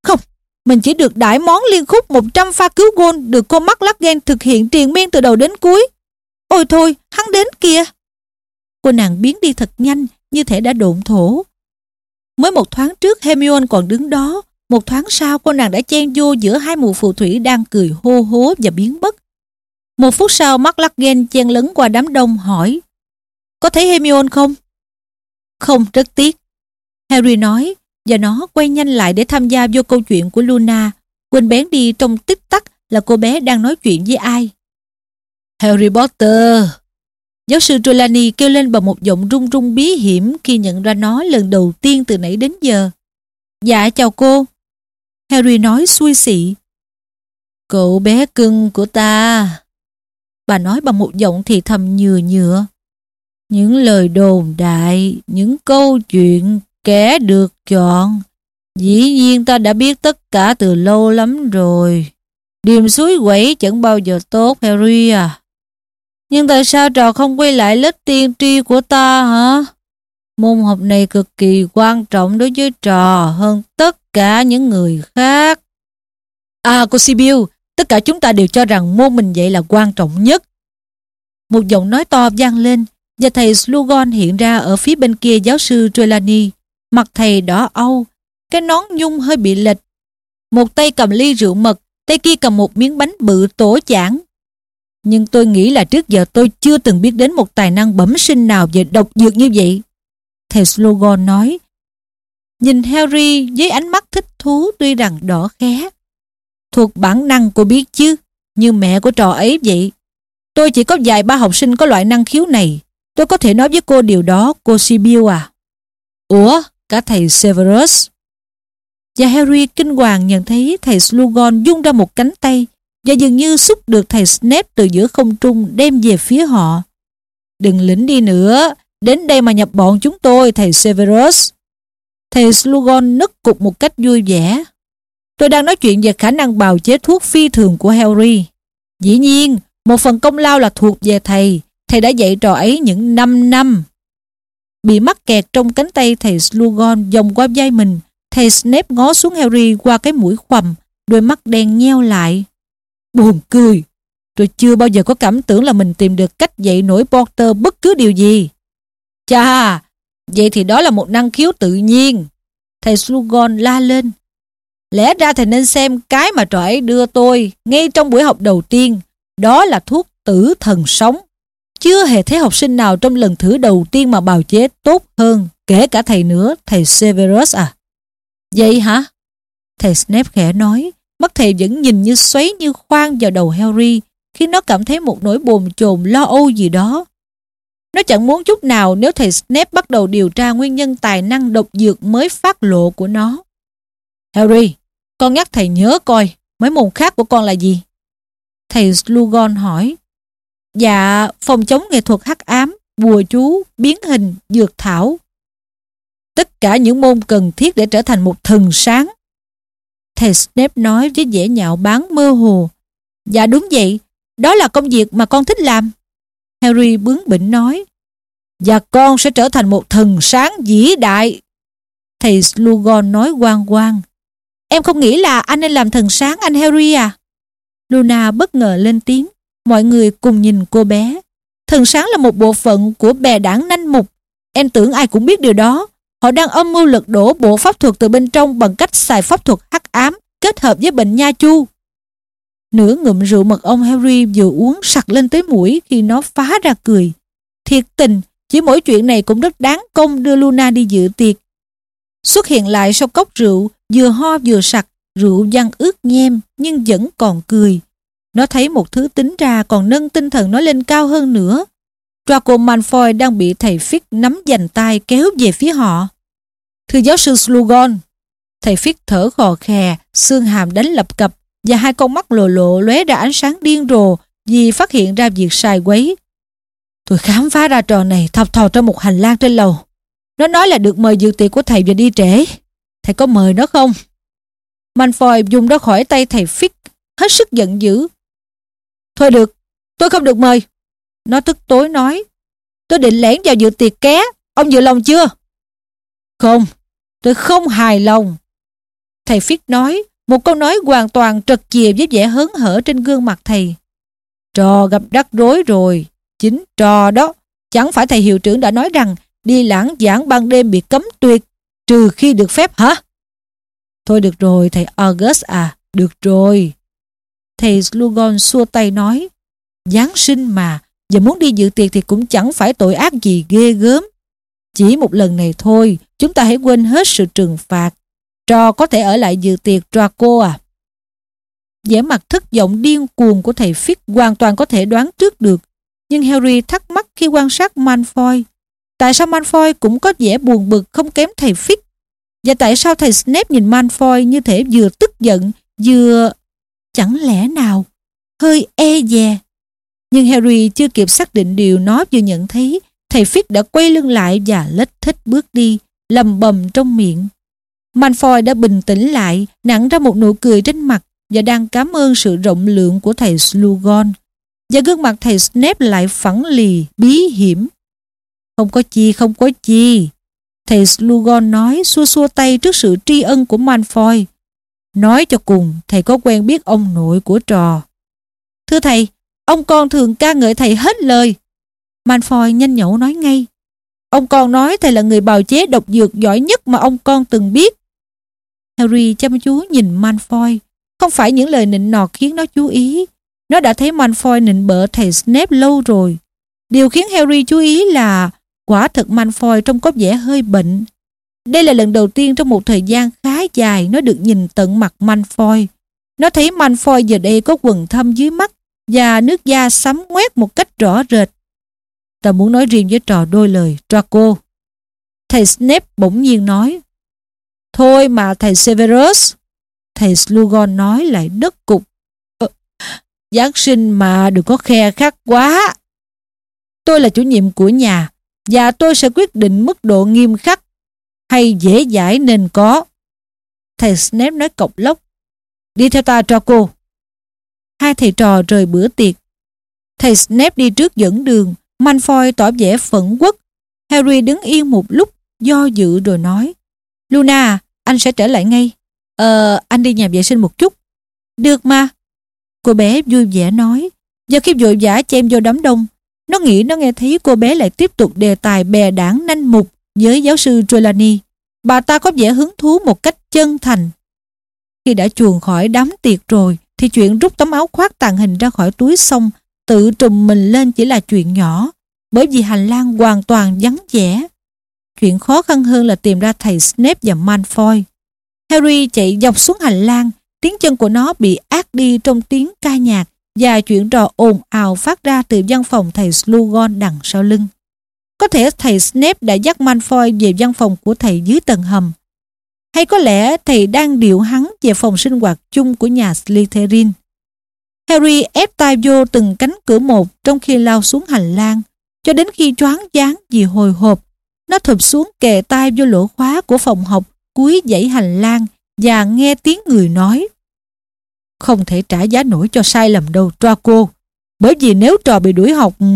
Không, mình chỉ được đãi món liên khúc 100 pha cứu gôn được cô mắt lắc ghen thực hiện triền miên từ đầu đến cuối. Ôi thôi, hắn đến kìa. Cô nàng biến đi thật nhanh, như thể đã độn thổ. Mới một thoáng trước Hermione còn đứng đó, một thoáng sau cô nàng đã chen vô giữa hai mụ phù thủy đang cười hô hố và biến mất. Một phút sau mắt Laggen chen lấn qua đám đông hỏi Có thấy Hermione không? Không, rất tiếc. Harry nói và nó quay nhanh lại để tham gia vô câu chuyện của Luna quên bén đi trong tích tắc là cô bé đang nói chuyện với ai. Harry Potter! Giáo sư Trelawney kêu lên bằng một giọng run run bí hiểm khi nhận ra nó lần đầu tiên từ nãy đến giờ. Dạ chào cô. Harry nói xui xị. Cậu bé cưng của ta. Bà nói bằng một giọng thì thầm nhừa nhựa. Những lời đồn đại, những câu chuyện kẻ được chọn. Dĩ nhiên ta đã biết tất cả từ lâu lắm rồi. Điềm suối quẩy chẳng bao giờ tốt Harry à. Nhưng tại sao trò không quay lại lớp tiên tri của ta hả? Môn học này cực kỳ quan trọng đối với trò hơn tất cả những người khác. À cô Sibiu, tất cả chúng ta đều cho rằng môn mình dạy là quan trọng nhất. Một giọng nói to vang lên và thầy Slugon hiện ra ở phía bên kia giáo sư Trelawney. Mặt thầy đỏ âu, cái nón nhung hơi bị lệch. Một tay cầm ly rượu mật, tay kia cầm một miếng bánh bự tổ chản. Nhưng tôi nghĩ là trước giờ tôi chưa từng biết đến một tài năng bẩm sinh nào về độc dược như vậy. Thầy Slogan nói, nhìn Harry với ánh mắt thích thú tuy rằng đỏ khé. Thuộc bản năng cô biết chứ, như mẹ của trò ấy vậy. Tôi chỉ có vài ba học sinh có loại năng khiếu này. Tôi có thể nói với cô điều đó, cô Sibiu à. Ủa, cả thầy Severus. Và Harry kinh hoàng nhận thấy thầy Slughorn dung ra một cánh tay và dường như xúc được thầy Snape từ giữa không trung đem về phía họ. Đừng lĩnh đi nữa, đến đây mà nhập bọn chúng tôi, thầy Severus. Thầy Slughorn nức cục một cách vui vẻ. Tôi đang nói chuyện về khả năng bào chế thuốc phi thường của Harry. Dĩ nhiên, một phần công lao là thuộc về thầy. Thầy đã dạy trò ấy những 5 năm. Bị mắc kẹt trong cánh tay thầy Slughorn vòng qua vai mình, thầy Snape ngó xuống Harry qua cái mũi khoằm, đôi mắt đen nheo lại. Buồn cười, tôi chưa bao giờ có cảm tưởng là mình tìm được cách dạy nổi Potter bất cứ điều gì. Chà, vậy thì đó là một năng khiếu tự nhiên. Thầy Slughorn la lên. Lẽ ra thầy nên xem cái mà trò ấy đưa tôi ngay trong buổi học đầu tiên. Đó là thuốc tử thần sống. Chưa hề thấy học sinh nào trong lần thử đầu tiên mà bào chế tốt hơn, kể cả thầy nữa, thầy Severus à. Vậy hả? Thầy Snape khẽ nói, mắt thầy vẫn nhìn như xoáy như khoan vào đầu Harry khi nó cảm thấy một nỗi bồn chồn lo âu gì đó. Nó chẳng muốn chút nào nếu thầy Snape bắt đầu điều tra nguyên nhân tài năng độc dược mới phát lộ của nó. Harry, con nhắc thầy nhớ coi, mấy môn khác của con là gì? Thầy Slughorn hỏi. Dạ, phòng chống nghệ thuật hắc ám, bùa chú, biến hình, dược thảo. Tất cả những môn cần thiết để trở thành một thần sáng. Thầy Snape nói với vẻ nhạo báng mơ hồ. Dạ đúng vậy, đó là công việc mà con thích làm. Harry bướng bỉnh nói. Và con sẽ trở thành một thần sáng vĩ đại. Thầy Slughorn nói quang quang. Em không nghĩ là anh nên làm thần sáng anh Harry à? Luna bất ngờ lên tiếng. Mọi người cùng nhìn cô bé. Thần sáng là một bộ phận của bè đảng nanh mục. Em tưởng ai cũng biết điều đó. Họ đang âm mưu lật đổ bộ pháp thuật từ bên trong bằng cách xài pháp thuật hắc ám kết hợp với bệnh nha chu. Nửa ngụm rượu mật ong Harry vừa uống sặc lên tới mũi khi nó phá ra cười. Thiệt tình, chỉ mỗi chuyện này cũng rất đáng công đưa Luna đi dự tiệc. Xuất hiện lại sau cốc rượu, vừa ho vừa sặc, rượu văng ướt nhem nhưng vẫn còn cười. Nó thấy một thứ tính ra còn nâng tinh thần nó lên cao hơn nữa. Draco Malfoy đang bị thầy Fick nắm giành tay kéo về phía họ. Thưa giáo sư Slughorn, thầy Fick thở khò khè, xương hàm đánh lập cập và hai con mắt lồ lộ lóe ra ánh sáng điên rồ vì phát hiện ra việc sai quấy. Tôi khám phá ra trò này thọc thò trong một hành lang trên lầu. Nó nói là được mời dự tiệc của thầy và đi trễ. Thầy có mời nó không? Malfoy dùng nó khỏi tay thầy Fick, hết sức giận dữ. Thôi được, tôi không được mời. Nó tức tối nói, tôi định lẻn vào dự tiệc ké, ông vừa lòng chưa? Không, tôi không hài lòng. Thầy Fick nói, một câu nói hoàn toàn trật chìa với vẻ hớn hở trên gương mặt thầy. Trò gặp rắc rối rồi, chính trò đó. Chẳng phải thầy hiệu trưởng đã nói rằng đi lãng giảng ban đêm bị cấm tuyệt, trừ khi được phép hả? Thôi được rồi thầy August à, được rồi. Thầy Slughorn xua tay nói, Giáng sinh mà, giờ muốn đi dự tiệc thì cũng chẳng phải tội ác gì ghê gớm. Chỉ một lần này thôi, chúng ta hãy quên hết sự trừng phạt. Trò có thể ở lại dự tiệc Draco à? vẻ mặt thất vọng điên cuồng của thầy Fick hoàn toàn có thể đoán trước được. Nhưng Harry thắc mắc khi quan sát Malfoy. Tại sao Malfoy cũng có vẻ buồn bực không kém thầy Fick? Và tại sao thầy Snape nhìn Malfoy như thể vừa tức giận, vừa... Chẳng lẽ nào hơi e dè. Nhưng Harry chưa kịp xác định điều nó vừa nhận thấy, thầy Fitz đã quay lưng lại và lết thích bước đi, lầm bầm trong miệng. Malfoy đã bình tĩnh lại, nặng ra một nụ cười trên mặt và đang cảm ơn sự rộng lượng của thầy Slughorn. Và gương mặt thầy Snape lại phẳng lì, bí hiểm. Không có chi, không có chi. Thầy Slughorn nói xua xua tay trước sự tri ân của Malfoy. Nói cho cùng, thầy có quen biết ông nội của trò. Thưa thầy, ông con thường ca ngợi thầy hết lời. Malfoy nhanh nhẩu nói ngay. Ông con nói thầy là người bào chế độc dược giỏi nhất mà ông con từng biết. Harry chăm chú nhìn Malfoy. Không phải những lời nịnh nọt khiến nó chú ý. Nó đã thấy Malfoy nịnh bợ thầy Snape lâu rồi. Điều khiến Harry chú ý là quả thật Malfoy trông có vẻ hơi bệnh. Đây là lần đầu tiên trong một thời gian khá dài nó được nhìn tận mặt Malfoy. Nó thấy Malfoy giờ đây có quần thâm dưới mắt và nước da sắm ngoét một cách rõ rệt. Ta muốn nói riêng với trò đôi lời, Draco. Thầy Snape bỗng nhiên nói. Thôi mà thầy Severus. Thầy Slughorn nói lại đất cục. Ờ, Giáng sinh mà đừng có khe khắc quá. Tôi là chủ nhiệm của nhà và tôi sẽ quyết định mức độ nghiêm khắc hay dễ dãi nên có. Thầy Snape nói cộc lốc. Đi theo ta Draco. Hai thầy trò rời bữa tiệc. Thầy Snape đi trước dẫn đường, Malfoy tỏ vẻ phẫn quốc. Harry đứng yên một lúc, do dự rồi nói. Luna, anh sẽ trở lại ngay. Ờ, anh đi nhà vệ sinh một chút. Được mà. Cô bé vui vẻ nói. Do khi vội vã chen vô đám đông, nó nghĩ nó nghe thấy cô bé lại tiếp tục đề tài bè đảng nanh mục với giáo sư Trelawney. Bà ta có vẻ hứng thú một cách chân thành. Khi đã chuồn khỏi đám tiệc rồi, thì chuyện rút tấm áo khoác tàn hình ra khỏi túi xong, tự trùm mình lên chỉ là chuyện nhỏ, bởi vì hành lang hoàn toàn vắng vẻ. Chuyện khó khăn hơn là tìm ra thầy Snape và Malfoy. Harry chạy dọc xuống hành lang, tiếng chân của nó bị át đi trong tiếng ca nhạc và chuyện trò ồn ào phát ra từ văn phòng thầy Slughorn đằng sau lưng. Có thể thầy Snape đã dắt Malfoy về văn phòng của thầy dưới tầng hầm. Hay có lẽ thầy đang điệu hắn về phòng sinh hoạt chung của nhà Slytherin. Harry ép tay vô từng cánh cửa một trong khi lao xuống hành lang, cho đến khi choáng váng vì hồi hộp. Nó thụp xuống kề tay vô lỗ khóa của phòng học cuối dãy hành lang và nghe tiếng người nói. Không thể trả giá nổi cho sai lầm đâu Draco, bởi vì nếu trò bị đuổi học ừ,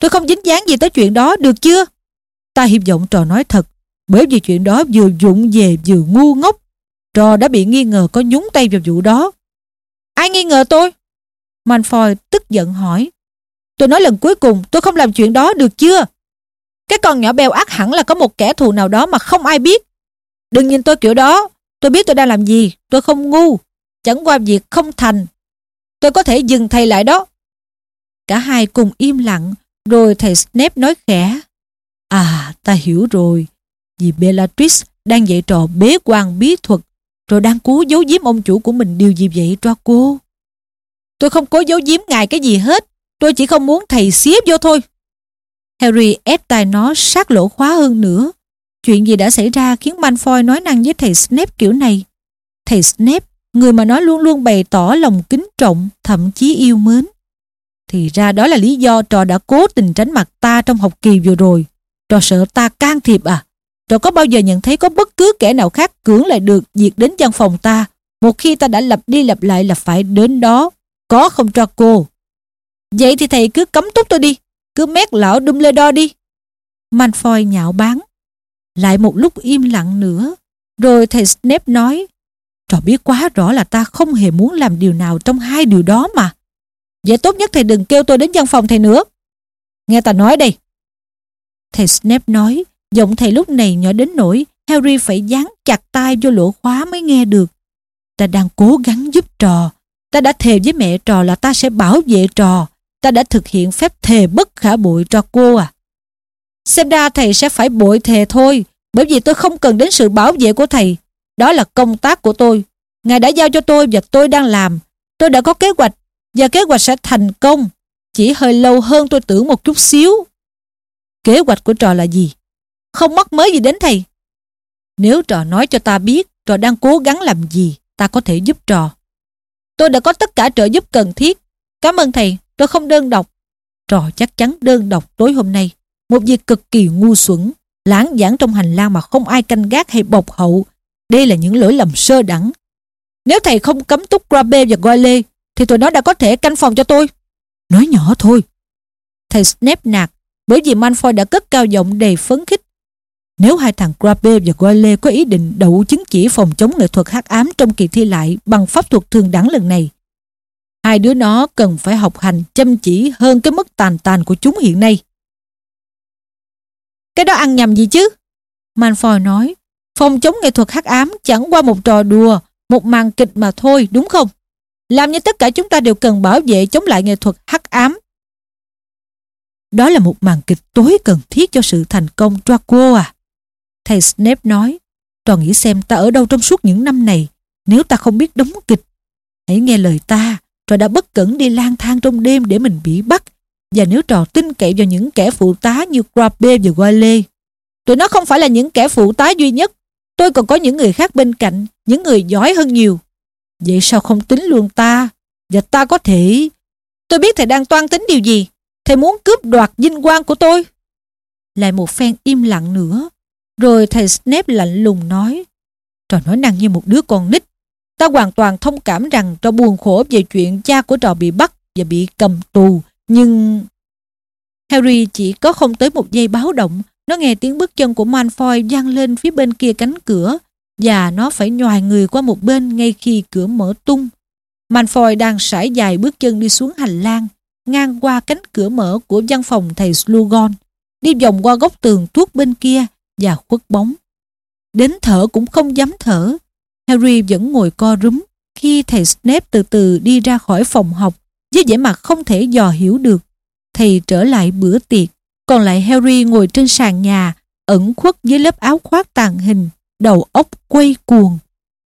Tôi không dính dáng gì tới chuyện đó, được chưa? Ta hy vọng trò nói thật, bởi vì chuyện đó vừa dụng về vừa ngu ngốc. Trò đã bị nghi ngờ có nhúng tay vào vụ đó. Ai nghi ngờ tôi? Malfoy tức giận hỏi. Tôi nói lần cuối cùng tôi không làm chuyện đó được chưa? Cái con nhỏ bèo ác hẳn là có một kẻ thù nào đó mà không ai biết. Đừng nhìn tôi kiểu đó. Tôi biết tôi đang làm gì. Tôi không ngu. Chẳng qua việc không thành. Tôi có thể dừng thầy lại đó. Cả hai cùng im lặng rồi thầy Snape nói khẽ. À, ta hiểu rồi. Vì Bellatrix đang dạy trò bế quan bí thuật rồi đang cố giấu giếm ông chủ của mình điều gì vậy cho cô? Tôi không cố giấu giếm ngài cái gì hết. Tôi chỉ không muốn thầy xía vô thôi. Harry ép tai nó sát lỗ khóa hơn nữa. Chuyện gì đã xảy ra khiến Malfoy nói năng với thầy Snape kiểu này? Thầy Snape, người mà nó luôn luôn bày tỏ lòng kính trọng, thậm chí yêu mến. Thì ra đó là lý do trò đã cố tình tránh mặt ta trong học kỳ vừa rồi. Trò sợ ta can thiệp à? Trò có bao giờ nhận thấy có bất cứ kẻ nào khác cưỡng lại được việc đến văn phòng ta một khi ta đã lặp đi lặp lại là phải đến đó. Có không cho cô? Vậy thì thầy cứ cấm túc tôi đi. Cứ mét lão đun lê đo đi. Malfoy nhạo báng. Lại một lúc im lặng nữa. Rồi thầy Snape nói Trò biết quá rõ là ta không hề muốn làm điều nào trong hai điều đó mà. Vậy tốt nhất thầy đừng kêu tôi đến văn phòng thầy nữa. Nghe ta nói đây. Thầy Snape nói, giọng thầy lúc này nhỏ đến nỗi Harry phải dán chặt tay vô lỗ khóa mới nghe được. Ta đang cố gắng giúp trò. Ta đã thề với mẹ trò là ta sẽ bảo vệ trò. Ta đã thực hiện phép thề bất khả bội cho cô à. Xem ra thầy sẽ phải bội thề thôi, bởi vì tôi không cần đến sự bảo vệ của thầy. Đó là công tác của tôi. Ngài đã giao cho tôi và tôi đang làm. Tôi đã có kế hoạch và kế hoạch sẽ thành công. Chỉ hơi lâu hơn tôi tưởng một chút xíu. Kế hoạch của trò là gì? Không mắc mới gì đến thầy. Nếu trò nói cho ta biết trò đang cố gắng làm gì, ta có thể giúp trò. Tôi đã có tất cả trợ giúp cần thiết. Cảm ơn thầy, tôi không đơn độc. Trò chắc chắn đơn độc tối hôm nay. Một việc cực kỳ ngu xuẩn, lãng giảng trong hành lang mà không ai canh gác hay bộc hậu. Đây là những lỗi lầm sơ đẳng. Nếu thầy không cấm túc Grabe và Goyle, thì tụi nó đã có thể canh phòng cho tôi. Nói nhỏ thôi. Thầy Snape nạt, bởi vì Malfoy đã cất cao giọng đầy phấn khích. Nếu hai thằng Grabe và Goyle có ý định đậu chứng chỉ phòng chống nghệ thuật hắc ám trong kỳ thi lại bằng pháp thuật thường đẳng lần này, hai đứa nó cần phải học hành chăm chỉ hơn cái mức tàn tàn của chúng hiện nay. Cái đó ăn nhầm gì chứ? Malfoy nói, phòng chống nghệ thuật hắc ám chẳng qua một trò đùa, một màn kịch mà thôi, đúng không? Làm như tất cả chúng ta đều cần bảo vệ chống lại nghệ thuật hắc ám. Đó là một màn kịch tối cần thiết cho sự thành công Draco à. Thầy Snape nói, trò nghĩ xem ta ở đâu trong suốt những năm này nếu ta không biết đóng kịch. Hãy nghe lời ta, trò đã bất cẩn đi lang thang trong đêm để mình bị bắt. Và nếu trò tin cậy vào những kẻ phụ tá như Crabbe và Wiley, tụi nó không phải là những kẻ phụ tá duy nhất. Tôi còn có những người khác bên cạnh, những người giỏi hơn nhiều. Vậy sao không tính luôn ta? Và ta có thể... Tôi biết thầy đang toan tính điều gì. Thầy muốn cướp đoạt vinh quang của tôi. Lại một phen im lặng nữa. Rồi thầy Snape lạnh lùng nói. Trò nói năng như một đứa con nít. Ta hoàn toàn thông cảm rằng trò buồn khổ về chuyện cha của trò bị bắt và bị cầm tù. Nhưng... Harry chỉ có không tới một giây báo động. Nó nghe tiếng bước chân của Malfoy vang lên phía bên kia cánh cửa và nó phải nhòi người qua một bên ngay khi cửa mở tung. Malfoy đang sải dài bước chân đi xuống hành lang, ngang qua cánh cửa mở của văn phòng thầy Slughorn, đi vòng qua góc tường tuốt bên kia và khuất bóng. Đến thở cũng không dám thở. Harry vẫn ngồi co rúm khi thầy Snape từ từ đi ra khỏi phòng học với vẻ mặt không thể dò hiểu được. Thầy trở lại bữa tiệc, còn lại Harry ngồi trên sàn nhà, ẩn khuất dưới lớp áo khoác tàn hình đầu óc quay cuồng.